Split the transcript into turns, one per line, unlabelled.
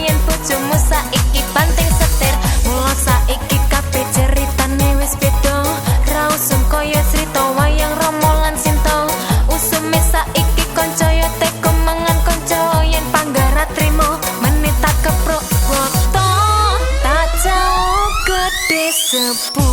yen bojomu saiki banting setir. Mula saiki kabeh ceritane wis beda. Ra usum kaya cerita wayang romo lan sinto usume saiki kanca yo teko mangan kanca yen panggara trimo. Menita keprok boto tak jauh gede sepuluh